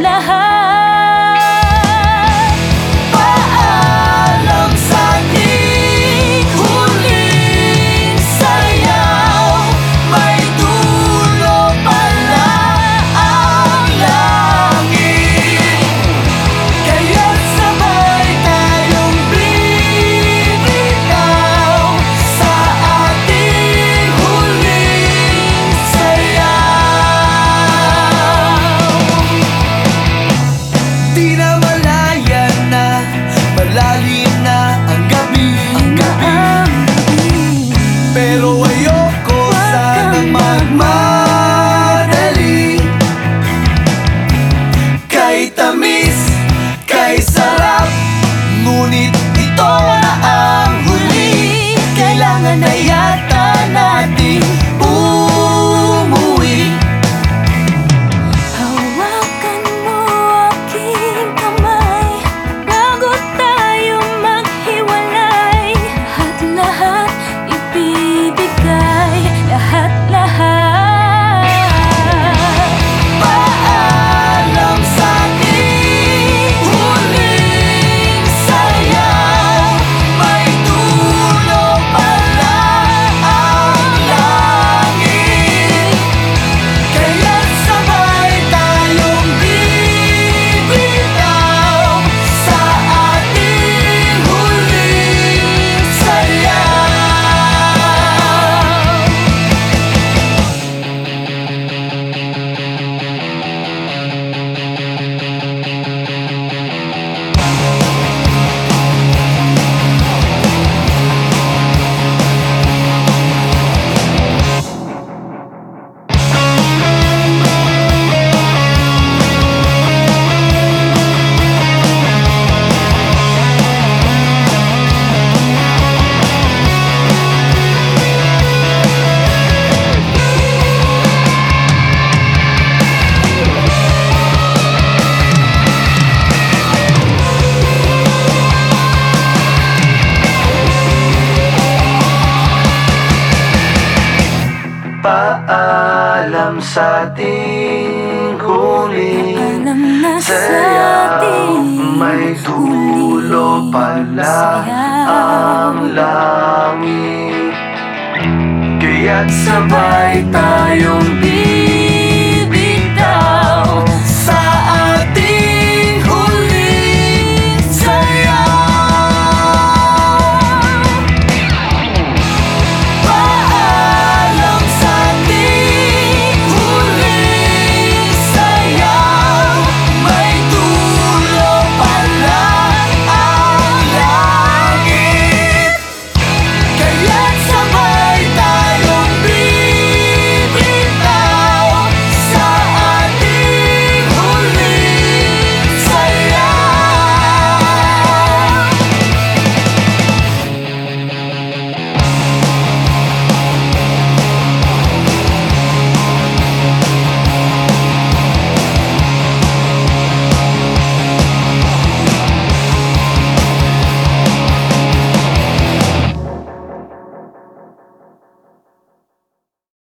lahat alam sa ating huli. Saya may dulo pala ang langit. Kaya't sabay tayong